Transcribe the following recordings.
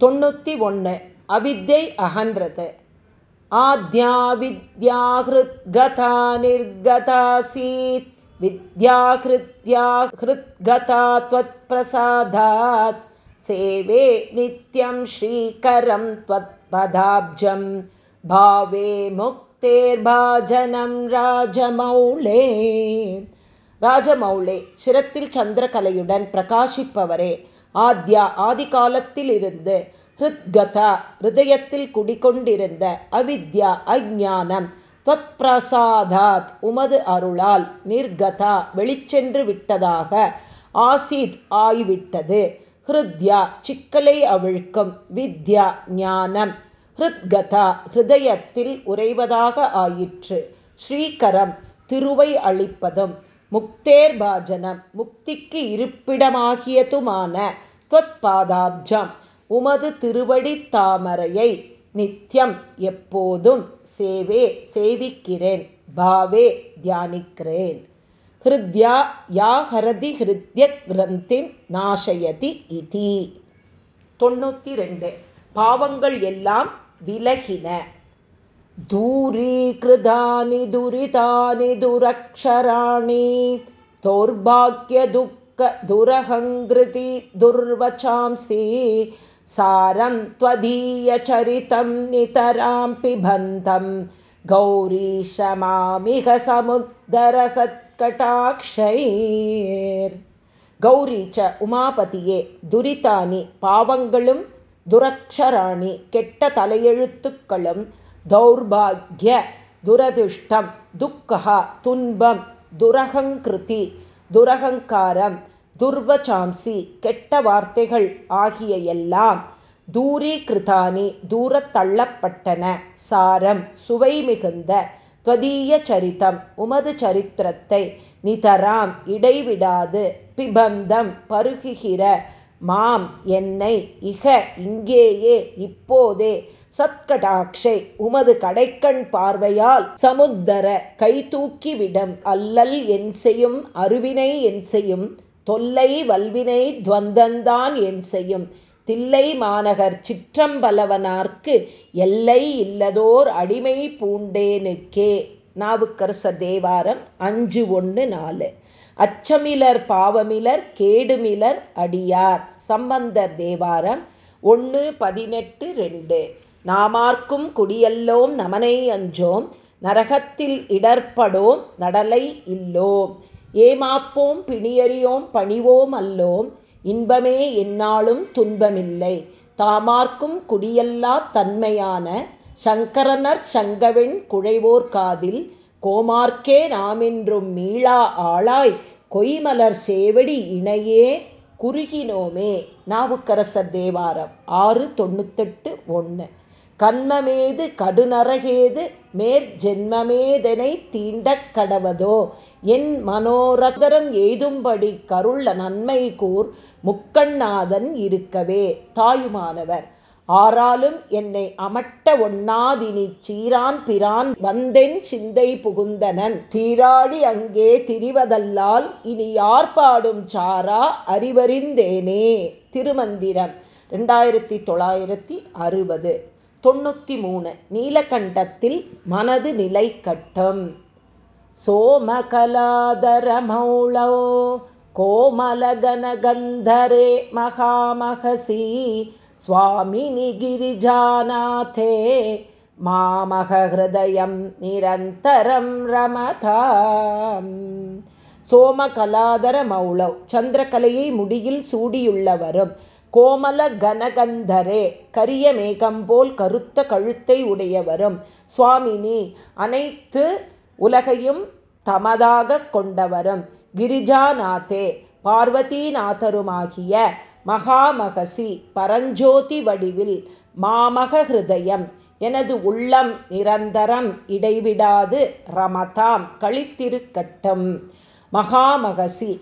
தொண்ணூற்றி ஒன்று அவித்தை அகன்றது ஆத்யா வித்யாஹிருத்கதா நிர்கதாசீத் வித்யாஹிருத்யா ஹிருத்கதா त्वत् பிரசாதாத் சேவே நித்யம் ஸ்ரீகரம் त्वत् பதாப்ஜம் பாவே முக்தேர்பாஜனம் ராஜமௌலே ராஜமௌலே சிரத்தில் சந்திரகலையுடன் பிரகாசிப்பவரே ஆத்யா ஆதி காலத்திலிருந்து ஹிருத்கதா ஹிருதயத்தில் குடிகொண்டிருந்த அவித்யா அஜானம் துவத் பிரசாதாத் உமது அருளால் நிர்கதா வெளிச்சென்று விட்டதாக ஆசித் ஆய்விட்டது. ஹிருத்யா சிக்கலை அவிழ்க்கும் வித்யா ஞானம் ஹிருத்கதா ஹிருதயத்தில் உறைவதாக ஆயிற்று. ஸ்ரீகரம் திருவை அளிப்பதும் முக்தேர்பாஜனம் முக்திக்கு இருப்பிடமாகியதுமான துவத்பாதாப்ஜம் உமது திருவடி தாமரையை நித்தியம் எப்போதும் சேவே சேவிக்கிறேன் பாவே தியானிக்கிறேன். ஹிருத்யா யா ஹரதி ஹிருத்ய கிரந்தின் நாசயதி இதி. தொண்ணூற்றி ரெண்டு. பாவங்கள் எல்லாம் விலகின. दूरीकृतानि दुरितानि दुरक्षराणि दौर्भाग्यदुःखदुरहङ्कृति दुर्वचांसि सारं त्वदीयचरितं नितरां पिबन्तं गौरीशमामिह समुद्धरसत्कटाक्षैर् கௌரி ச உமாபதியே துரிதானி பாவங்களும் துரக்ஷராணி கெட்ட தலையெழுத்துக்களும் தௌர்பாகிய துரதிருஷ்டம் துக்கா துன்பம் துரகங்கிருதி துரகங்காரம் துர்வசாம்சி கெட்ட வார்த்தைகள் ஆகிய எல்லாம் தூரீகிருதானி தூரத்தள்ளப்பட்டன. சாரம் சுவை மிகுந்த துவதீய சரித்தம் உமது சரித்திரத்தை நிதராம் இடைவிடாது பிபந்தம் பருகுகிற மாம் என்னை இக இங்கேயே இப்போதே சத்கடாட்சை உமது கடைக்கண் பார்வையால் சமுத்தர கை தூக்கிவிடம் அல்லல் என் செய்யும் அருவினை என் செய்யும் தொல்லை வல்வினை துவந்தந்தான் என் செய்யும். தில்லை மாநகர் சிற்றம்பலவனார்க்கு எல்லை இல்லதோர் அடிமை பூண்டேனுக்கே. நாவுக்கரசர் தேவாரம் அஞ்சு ஒன்று நாலு. அச்சமிலர் பாவமிலர் கேடுமிலர் அடியார். சம்பந்தர் தேவாரம் ஒன்று பதினெட்டு ரெண்டு. நாமார்க்கும் குடியல்லோம் நமனை அஞ்சோம் நரகத்தில் இடர்படோம் நடலை இல்லோம். ஏமாப்போம் பிணியறியோம் பணிவோம் அல்லோம். இன்பமே எந்நாளும் துன்பமில்லை. தாமார்க்கும் குடியல்லா தன்மையான சங்கரனர் சங்கவெண் குழைவோர் காதில் கோமார்க்கே நாமென்றும் மீளா ஆளாய் கொய்மலர் சேவடி இணையே குறுகினோமே. நாவுக்கரசர் தேவாரம் ஆறு தொண்ணூத்தெட்டு ஒன்று கன்மமேது கடுநரகேது மேற்ஜென்மமேதனை தீண்டக் கடவதோ? என் மனோரதரன் எய்தும்படி கருள்ள நன்மை கூர் முக்கண்ணாதன் இருக்கவே. தாயுமானவர் ஆறாலும் என்னை அமட்ட ஒண்ணாதினி சீரான் பிரான் வந்தென் சிந்தை புகுந்தனன். சீராடி அங்கே திரிவதல்லால் இனி யார் பாடும் சாரா அறிவறிந்தேனே. திருமந்திரம் ரெண்டாயிரத்தி தொள்ளாயிரத்தி அறுபது. தொண்ணூற்றி மூணு நீலகண்டத்தில் மனது நிலை கட்டம் சோமகலாதரமௌளோ கோமலகனகந்தரே மகாமகசி சுவாமினி கிரிஜாநாதே மாமகஹிருதயம் நிரந்தரம் ரமதா சோமகலாதர மௌளவ் சந்திரகலையை முடியில் சூடியுள்ளவரும் கோமல கனகந்தரே கரிய மேகம்போல் கருத்த கழுத்தை உடையவரும். சுவாமினி அனைத்து உலகையும் தமதாக கொண்டவரும். கிரிஜாநாதே பார்வதிநாதருமாகிய மகாமகசி பரஞ்சோதி வடிவில் மாமக ஹிருதயம். எனது உள்ளம் நிரந்தரம் இடைவிடாது ரமதாம் கழித்திருக்கட்டும் மகாமகசி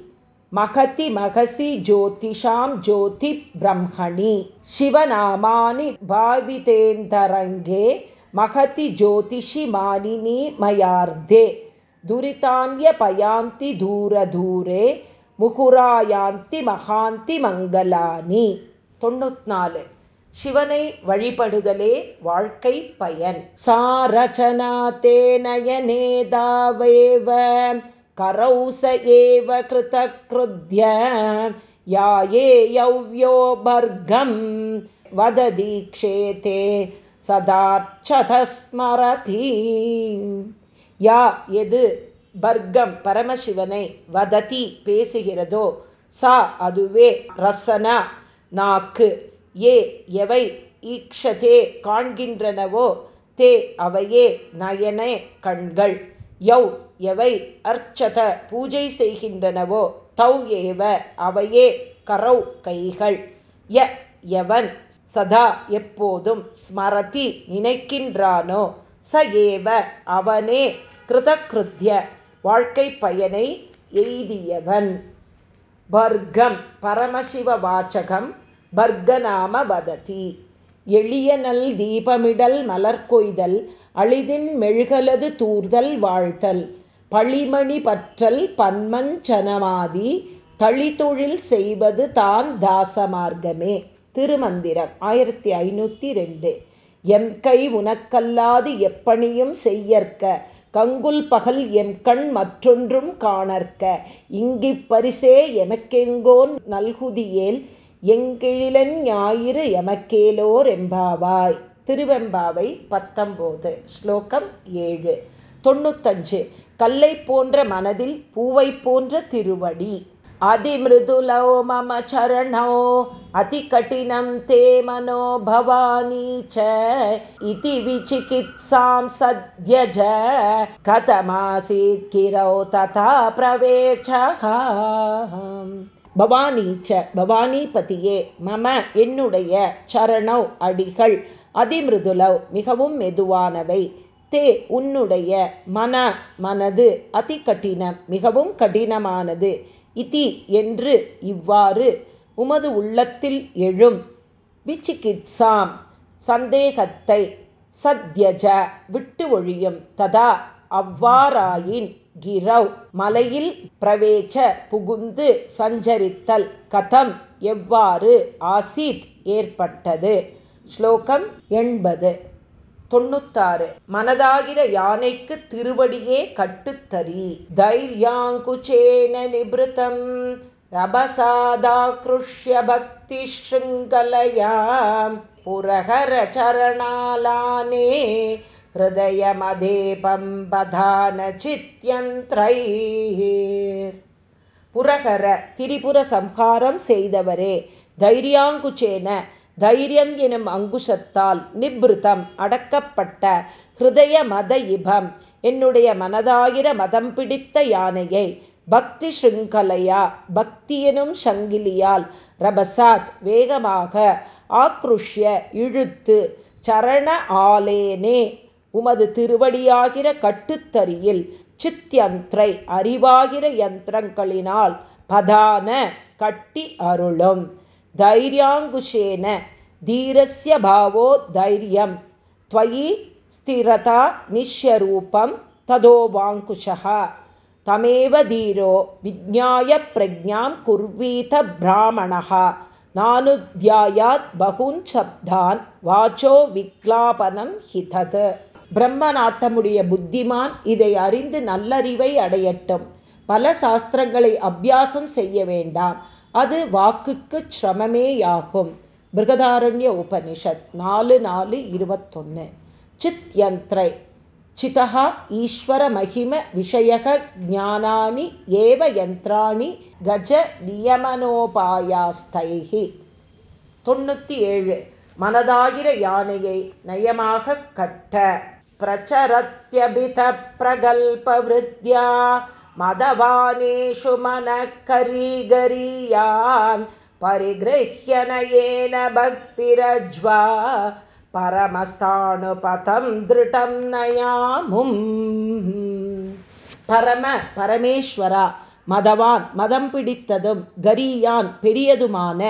மகதி மகசி ஜோதிஷாம் ஜோதி பிரம்மணி சிவநாமானி பாவிதேந்தரங்கே மகதி ஜோதிஷி மாலினி மயார்தே துரிதான்ய பயாந்தி தூர தூரே முகுராயாந்தி மகாந்தி மங்களானி தொண்ணூத்தி நாலு சிவனை வழிபடுதலே வாழ்க்கை பயன் சாரச்சனா தே நயனேதாவேவ கரௌச ஏவ கிருதக்ருத்ய யாயே யவ்யோ பர்கம் வததீக்ஷேதே சதார்ச்சதஸ்மரதி. யா எது பர்க்கம் பரமசிவனை வததி பேசுகிறதோ சா அதுவே ரசனா நாக்கு. ஏ எவை ஈக்ஷதே காண்கின்றனவோ தே அவையே நயனே கண்கள். யௌ எவை அர்ச்சத பூஜை செய்கின்றனவோ தௌ ஏவ அவையே கரௌ கைகள். ய எவன் சதா எப்போதும் ஸ்மரதி நினைக்கின்றானோ ச ஏவ அவனே கிருதகிருத்திய வாழ்க்கை பயனை எய்தியவன். வர்க்கம் பரமசிவ வாச்சகம் பர்கநாம வததி. எளிய நல் தீபமிடல் மலர்கொய்தல் அழிதின் மெழுகலது தூர்தல் வாழ்த்தல் பழிமணி பற்றல் பன்மஞ்சனமாதி தளித்தொழில் செய்வது தான் தாசமார்க்கமே. திருமந்திரம் ஆயிரத்தி ஐநூற்றி ரெண்டு. எம் கை உனக்கல்லாது எப்பணியும் செய்யற்க கங்குல் பகல் எம் கண் மற்றொன்றும் காணற்க. இங்கிப் பரிசே எமக்கெங்கோன் நல்குதியேல் எங்கிழிலன் ஞாயிறு எமக்கேலோர் எம்பாவாய் திருவெம்பாவை பத்தொம்போது ஸ்லோகம் ஏழு. தொண்ணூத்தஞ்சு. கல்லை போன்ற மனதில் பூவை போன்ற திருவடி. அதிமிருதுலோ மம சரணோ அதிகட்டினம் தே மனோ பவானி ச. இதி விசிகித்சாம் சத்யஜ. கதமாசீத் கிரௌ ததா பிரவேச்சகா பவானீச்ச பவானிபதியே மம என்னுடைய சரணவ் அடிகள். அதிமிருதுலவ் மிகவும் மெதுவானவை. தே உன்னுடைய மன மனது அதி கடினம் மிகவும் கடினமானது. இதி என்று இவ்வாறு உமது உள்ளத்தில் எழும். விச்சிகித்சாம். சந்தேகத்தை சத்யஜ விட்டு ஒழியும். ததா அவ்வாறாயின் கிரவ் மலையில் பிரவேச புகுந்து சஞ்சரித்தல். கதம் எவ்வாறு ஆசீத் ஏற்பட்டது? ஸ்லோகம் எண்பது. தொண்ணூத்தாறு. மனதாகிற யானைக்கு திருவடியே கட்டுத்தறி. தைரியாங்குச்சேன நிபிருத்தம் ரபசாதாக்ருஷ்ய பக்தி ஸ்ருங்கலயாம் புரகர சரணாலானே ஹிருதயமதேபம் பதான சித்யந்திரை புரகர திரிபுர சம்ஹாரம் செய்தவரே தைரியாங்குச்சேன தைரியம் எனும் அங்குஷத்தால் நிப்ருதம் அடக்கப்பட்ட ஹிருதய மத இபம். என்னுடைய மனதாகிற மதம் பிடித்த யானையை பக்தி ஸ்ருங்கலையா பக்தியெனும் சங்கிலியால் ரபசாத் வேகமாக ஆக்ருஷ்ய இழுத்து சரண ஆலேனே உமது திருவடியாகிற கட்டுத்தறியில் சித்யந்திரை அறிவாகிற யந்திரங்களினால் பதான கட்டி அருளும். தைரியாங்குஷேன தீரஸ்ய பாவோ தைரியம் त्वयि स्थिरता निश्यरूपं तदोवाङ्कुशः तमेव धीरो विज्ञाय प्रज्ञां कुर्वीत ब्राह्मणः नानुध्यायात् बहून् शब्दान् வாச்சோ விக்லாபனம் ஹிதத் பிரம்ம நாட்டமுடைய புத்திமான் இதை அறிந்து நல்லறிவை அடையட்டும் பல சாஸ்திரங்களை அபியாசம் செய்ய வேண்டாம் அது வாக்குக்கு சிரமமேயாகும். பிருகதாரண்ய உபனிஷத் நாலு நாலு இருபத்தொன்று சித் யந்திரை சிதா ஈஸ்வர மகிம விஷயக ஜானானி ஏவ யந்திராணி கஜ நியமனோபாயாஸ்தைகி தொண்ணூற்றி ஏழு மனதாகிற யானையை நயமாக கட்ட. பிரச்சரத்யபித பிரகல்ப मनः करीगरीयान् परिगृह्य नयेन भक्तिरज्वा பரமஸ்தானுபதம் திருட்டம் நயாமும் பரம பரமேஸ்வரா மதவான் மதம் பிடித்ததும் கரியான் பெரியதுமான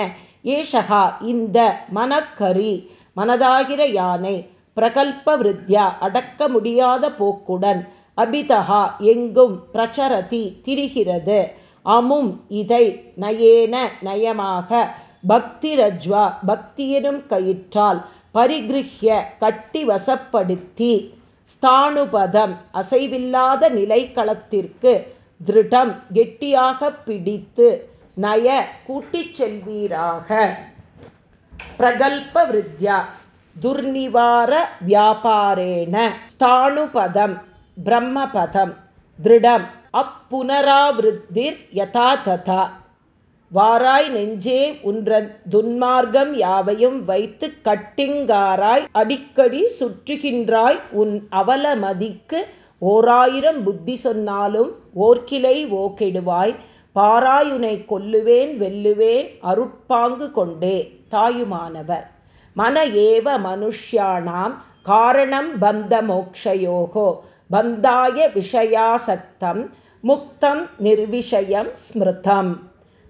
ஏஷகா இந்த மனக்கரி மனதாகிற யானை பிரகல்ப விருத்தியா அடக்க முடியாத போக்குடன் அபிதா எங்கும் பிரச்சரதி திரிகிறது. அமும் இதை நயேன நயமாக பக்திரஜ்வா பக்தியினும் கயிற்றால் பரிகிருஹ்ய கட்டி வசப்படுத்தி ஸ்தானுபதம் அசைவில்லாத நிலைக்களத்திற்கு திருடம் கெட்டியாக பிடித்து நய கூட்டிச் செல்வீராக. பிரகல்ப விருத்யா துர்நிவார வியாபாரேண ஸ்தானுபதம் பிரம்மபதம் திருடம். அப்புனராவிருத்திர் யதா ததா வாராய் நெஞ்சே உன்றன் துன்மார்க்கம் யாவையும் வைத்து கட்டிங்காராய் அடிக்கடி சுற்றுகின்றாய் உன் அவலமதிக்கு ஓராயிரம் புத்தி சொன்னாலும் ஓர்கிளை ஓகெடுவாய். பாராயுனை கொல்லுவேன் வெல்லுவேன் அருட்பாங்கு கொண்டே. தாயுமானவர். மன ஏவ மனுஷ்யாணாம் காரணம் பந்த மோக்ஷயோகோ. பந்தாய விஷயாசக்தம் முக்தம் நிர்விஷயம் ஸ்மிருதம்.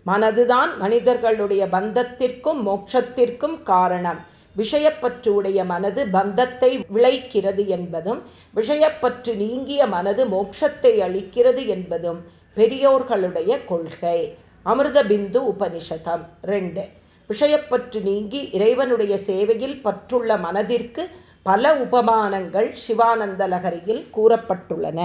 மனதுதான் மனிதர்களுடைய பந்தத்திற்கும் மோட்சத்திற்கும் காரணம். விஷயப்பற்றுடைய மனது பந்தத்தை விளைக்கிறது என்பதும் விஷயப்பற்று நீங்கிய மனது மோட்சத்தை அளிக்கிறது என்பதும் பெரியோர்களுடைய கொள்கை. அமிர்த பிந்து உபனிஷதம். ரெண்டு. விஷயப்பற்று நீங்கி இறைவனுடைய சேவையில் பற்றுள்ள மனதிற்கு பல உபமானங்கள் சிவானந்த லகரியில் கூறப்பட்டுள்ளன.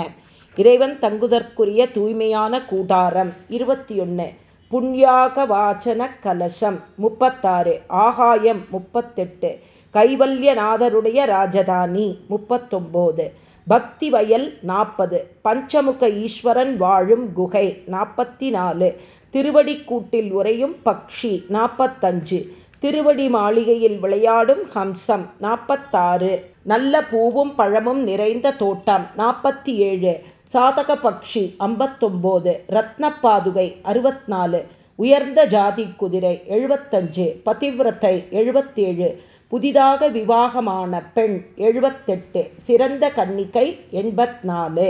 இறைவன் தங்குதற்குரிய தூய்மையான கூடாரம் இருபத்தி ஒன்று புண்யாக வாசன கலசம் முப்பத்தாறு ஆகாயம் முப்பத்தெட்டு கைவல்யநாதருடைய ராஜதானி முப்பத்தொம்போது பக்தி வயல் நாற்பது பஞ்சமுக ஈஸ்வரன் வாழும் குகை நாற்பத்தி நாலு திருவடிக்கூட்டில் உறையும் பக்ஷி நாற்பத்தஞ்சு திருவடி மாளிகையில் விளையாடும் ஹம்சம் நாற்பத்தாறு நல்ல பூவும் பழமும் நிறைந்த தோட்டம் நாற்பத்தி ஏழு சாதக பக்ஷி ஐம்பத்தொம்போது ரத்னப்பாதுகை அறுபத்நாலு. உயர்ந்த ஜாதி குதிரை எழுபத்தஞ்சு. பதிவிரத்தை எழுபத்தேழு. புதிதாக விவாகமான பெண் எழுபத்தெட்டு. சிறந்த கன்னிக்கை எண்பத்நாலு.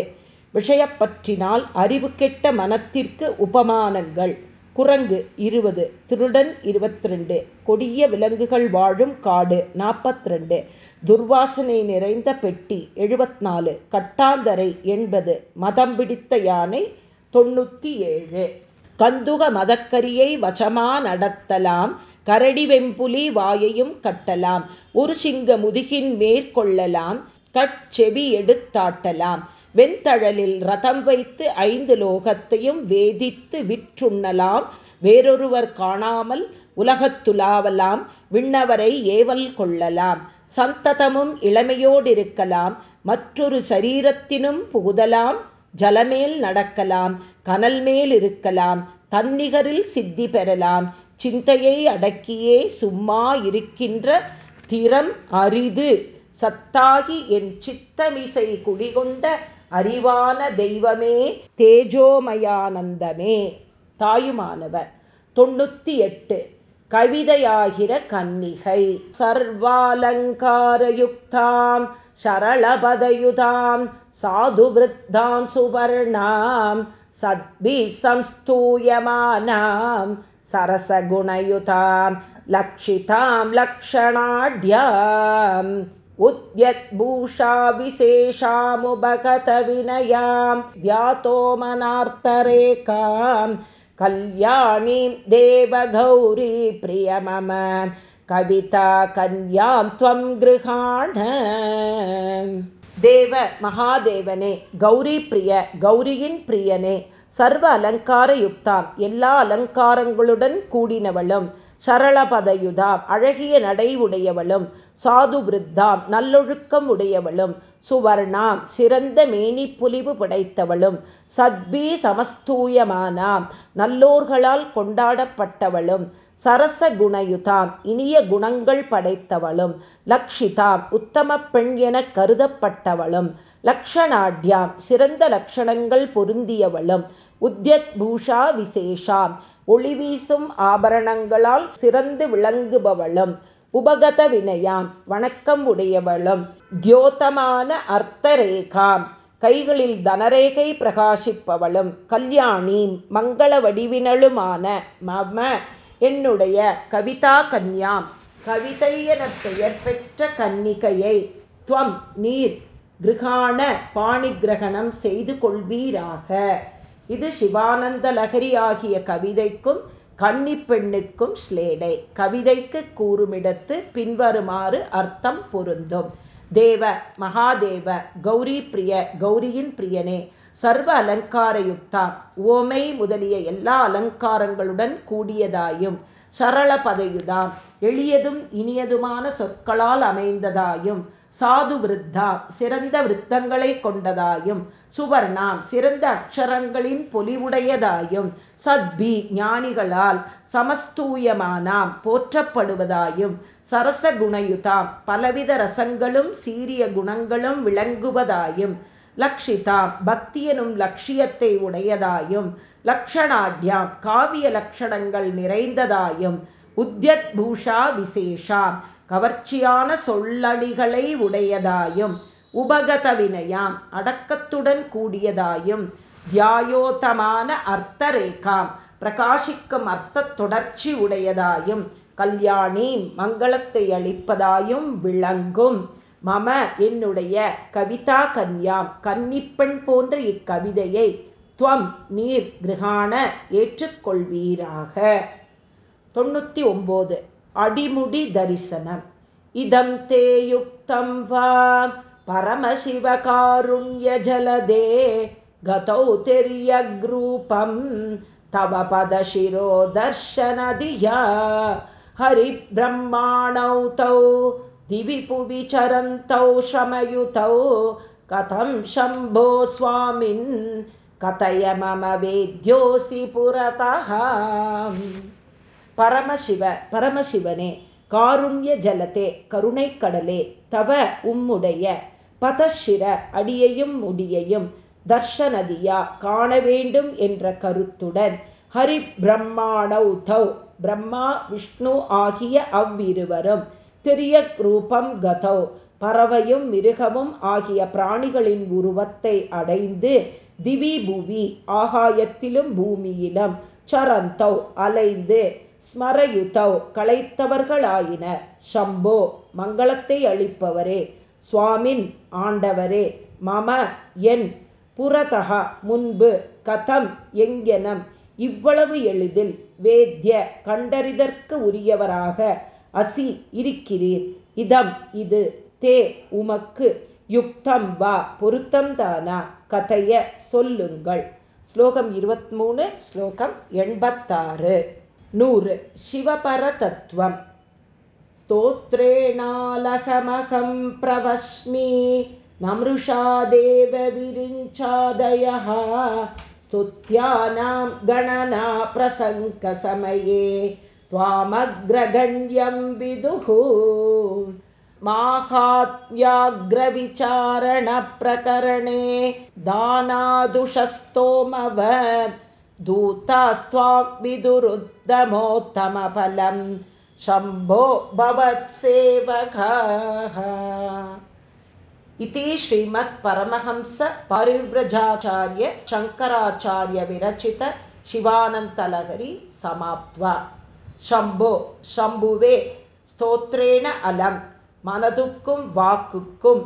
விஷயப்பற்றினால் அறிவு கெட்ட மனத்திற்கு உபமானங்கள். குரங்கு இருபது திருடன் இருபத்தி ரெண்டு கொடிய விலங்குகள் வாழும் காடு நாற்பத்தி ரெண்டு துர்வாசனை நிறைந்த பெட்டி எழுபத்நாலு கட்டாந்தரை எண்பது மதம் பிடித்த யானை தொண்ணூற்றி ஏழு கந்துக மதக்கரியை வசமா நடத்தலாம் கரடி வெம்புலி வாயையும் கட்டலாம் ஒரு சிங்க முதுகின் மேற்கொள்ளலாம் கட்செவி எடுத்தாட்டலாம். வெண்தழலில் ரதம் வைத்து ஐந்து லோகத்தையும் வேதித்து விற்றுண்ணலாம். வேறொருவர் காணாமல் உலகத்துலாவலாம். விண்ணவரை ஏவல் கொள்ளலாம். சந்ததமும் இளமையோடிருக்கலாம். மற்றொரு சரீரத்தினும் புகுதலாம். ஜலமேல் நடக்கலாம். கனல் மேல் இருக்கலாம். தன்னிகரில் சித்தி பெறலாம். சிந்தையை அடக்கியே சும்மா இருக்கின்ற திறம் அரிது. சத்தாகி என் சித்தமிசை குடிகொண்ட அறிவான தெய்வமே தேஜோமயானந்தமே. தாயுமானவர் தொண்ணூற்றி எட்டு கவிதையாகிற கன்னிகை. சர்வாலங்காரயுக்தாம் சரளபதயுதாம் சாதுவிருத்தாம் சுவர்ணாம் சத்பி சம்ஸ்தூயமானாம் சரசகுணயுதாம் லக்ஷிதாம் லக்ஷணாட்யாம். उद्यद्भूषा विशेषामुपगतविनयां ध्यातो मनार्तरेखां कल्याणीं देवगौरी प्रिय मम कविता कन्यां त्वं गृहाण தேவ மகாதேவனே கௌரி பிரிய கௌரியின் பிரியனே சர்வ அலங்கார யுக்தாம் எல்லா அலங்காரங்களுடன் கூடினவளும் சரளபதயுதாம். அழகிய நடை உடையவளும் சாது விருத்தாம் நல்லொழுக்கம் உடையவளும் சுவர்ணாம். சிறந்த மேனி புலிவு படைத்தவளும் சத்பி சமஸ்தூயமானாம். நல்லோர்களால் கொண்டாடப்பட்டவளும் சரச குணயுதாம் இனிய குணங்கள் படைத்தவளும் லக்ஷிதாம். உத்தம பெண் என கருதப்பட்டவளும் லக்ஷணாட்யாம் சிறந்த லக்ஷணங்கள் பொருந்தியவளும் உத்யத் பூஷா விசேஷாம். ஒளி வீசும் ஆபரணங்களால் சிறந்து விளங்குபவளும் உபகத வினயாம் வணக்கம் உடையவளும். தியோதமான அர்த்தரேகாம் கைகளில் தனரேகை பிரகாசிப்பவளும். கல்யாணி மங்கள வடிவினளுமான மம என்னுடைய கவிதா கன்யாம். கவிதை என பெயர் பெற்ற கன்னிகையை துவம் நீர் கிருகாண பாணிகிரகணம் செய்து கொள்வீராக. இது சிவானந்த லகரி ஆகிய கவிதைக்கும் கன்னி பெண்ணுக்கும் ஸ்லேடை. கவிதைக்கு கூறுமிடத்து பின்வருமாறு அர்த்தம் பொருந்தும். தேவ மகாதேவ கௌரி பிரிய கௌரியின் பிரியனே சர்வ அலங்கார யுக்தா ஓமை முதலிய எல்லா அலங்காரங்களுடன் கூடியதாயும் சரள பதையுதாம் எளியதும் இனியதுமான சொற்களால் அமைந்ததாயும் சாது விருத்தா சிறந்த விருத்தங்களை கொண்டதாயும் சுவர்ணாம் சிறந்த அக்ஷரங்களின் பொலிவுடையதாயும் சத்பி ஞானிகளால் சமஸ்தூயமானாம் போற்றப்படுவதாயும் சரச குணயுதாம் பலவித ரசங்களும் சீரிய குணங்களும் விளங்குவதாயும் லக்ஷிதாம் பக்தியனும் லட்சியத்தை உடையதாயும் லக்ஷணாட்யாம் காவிய லக்ஷணங்கள் நிறைந்ததாயும் உத்யத் பூஷா விசேஷாம் கவர்ச்சியான சொல்லடிகளை உடையதாயும் உபகதவினயாம் அடக்கத்துடன் கூடியதாயும் தியாயோத்தமான அர்த்த ரேகாம் பிரகாசிக்கும் அர்த்த தொடர்ச்சி உடையதாயும் கல்யாணி மங்களத்தை அளிப்பதாயும் விளங்கும். மம என்னுடைய கவிதா கன்யாம் கன்னிப்பெண் போன்ற இக்கவிதையை துவம் நீர் கிரகாண ஏற்றுக்கொள்வீராக. தொண்ணூற்றி ஒம்பது. अडिमुडिदर्शनम् इदं ते युक्तं वा परमशिवकारुण्य जलदे गतौ तिर्यग्रूपं तव पदशिरो दर्शनधिहरिब्रह्माणौ तौ दिविपुविचरन्तौ शमयुतौ कथं शम्भो स्वामिन् कथय मम वेद्योऽसि पुरतः பரமசிவ பரமசிவனே காருண்ய ஜலத்தே கருணைக்கடலே கடலே தவ உம்முடைய பதஷிர அடியையும் முடியையும் தர்ஷனதியா காண வேண்டும் என்ற கருத்துடன் ஹரி பிரம்மாணௌ தௌ பிரம்மா விஷ்ணு ஆகிய அவ்விருவரும் திரிய ரூபம் கதௌ பறவையும் மிருகமும் ஆகிய பிராணிகளின் உருவத்தை அடைந்து திவி புவி ஆகாயத்திலும் பூமியிலும் சரந்தௌ அலைந்து ஸ்மரயுதௌ களைத்தவர்களாயின. ஷம்போ மங்களத்தை அளிப்பவரே. சுவாமின் ஆண்டவரே. மம என் புறதகா முன்பு கதம் எங்கெனம். இவ்வளவு எளிதில் வேத்ய கண்டறிதற்கு உரியவராக அசி இருக்கிறீர். இதம் இது தே உமக்கு யுக்தம் வா பொருத்தம்தானா கதைய சொல்லுங்கள். ஸ்லோகம் இருபத்தி மூணு ஸ்லோகம் எண்பத்தாறு. नुर् शिवपरतत्त्वं स्तोत्रेणालहमहं प्रवश्मि न मृषा देवविरिञ्चादयः स्तुत्यानां गणनाप्रसङ्कसमये त्वामग्रगण्यं विदुः। माहात्म्याग्रविचारणप्रकरणे दानादुषस्तोमवत्। दूतास्त्वां विदुरुत्तमोत्तमफलं शम्भो भवत्सेवकाः इति श्रीमत्परमहंसपरिव्रजाचार्य शङ्कराचार्यविरचित शिवानन्तलहरी समाप्त्वा शम्भो शम्भुवे स्तोत्रेण अलम् மனதுக்கும் வாக்குக்கும்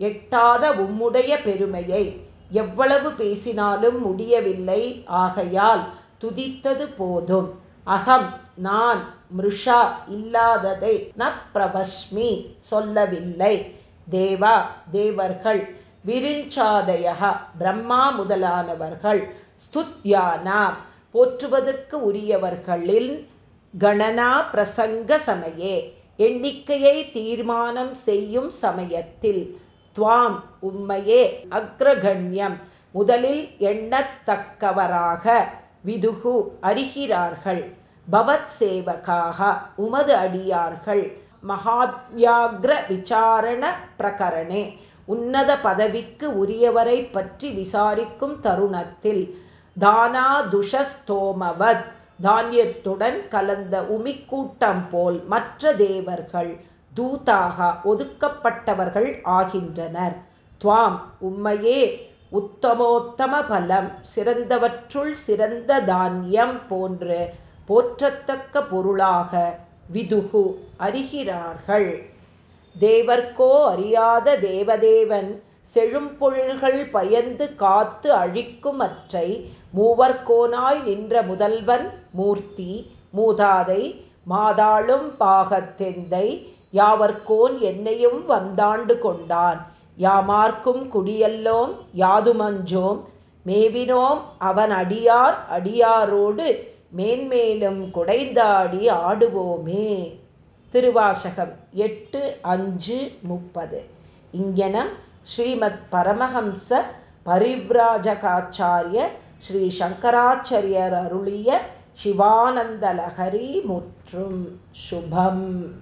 எட்டாத உம்முடைய பெருமையை எவ்வளவு பேசினாலும் முடியவில்லை. ஆகையால் துதித்தது போதும். அகம் நான் மிருஷா இல்லாததை ந பிரபஸ்மி சொல்லவில்லை. தேவா தேவர்கள் விரிஞ்சாதயா பிரம்மா முதலானவர்கள் ஸ்துத்யானா போற்றுவதற்கு உரியவர்களில் கணனா பிரசங்க சமயே எண்ணிக்கையை தீர்மானம் செய்யும் சமயத்தில் துவாம் உம்மையே அக்ரகண்யம் முதலில் எண்ணத்தக்கவராக விதுகு அறிகிறார்கள். பவத் சேவகாக உமது அடியார்கள். மகாத்யாகிர விசாரண பிரகரணே உன்னத பதவிக்கு உரியவரை பற்றி விசாரிக்கும் தருணத்தில் தானாதுஷஸ்தோமவத் தானியத்துடன் கலந்த உமிக்கூட்டம் போல் மற்ற தேவர்கள் தூதாக ஒதுக்கப்பட்டவர்கள் ஆகின்றனர். துவாம் உம்மையே உத்தமோத்தம பலம் சிறந்தவற்றுள் சிறந்த தானியம் போன்று போற்றத்தக்க பொருளாக விதுகு அறிகிறார்கள். தேவர்க்கோ அறியாத தேவதேவன் செழும்பொழில்கள் பயந்து காத்து அழிக்குமற்றை மூவர்கோனாய் நின்ற முதல்வன் மூர்த்தி மூதாதை மாதாளும் பாகத்தெந்தை யாவர்க்கோன் என்னையும் வந்தாண்டு கொண்டான். யாமார்க்கும் குடியல்லோம் யாதுமஞ்சோம் மேவினோம் அவன் அடியார் அடியாரோடு மேன்மேலும் குடைந்தாடி ஆடுவோமே. திருவாசகம் எட்டு அஞ்சு முப்பது. இங்கனம் ஸ்ரீமத் பரமஹம்ச பரிவ்ராஜகாச்சாரிய ஸ்ரீ சங்கராச்சாரியர் அருளிய சிவானந்தலஹரி முற்றும் சுபம்.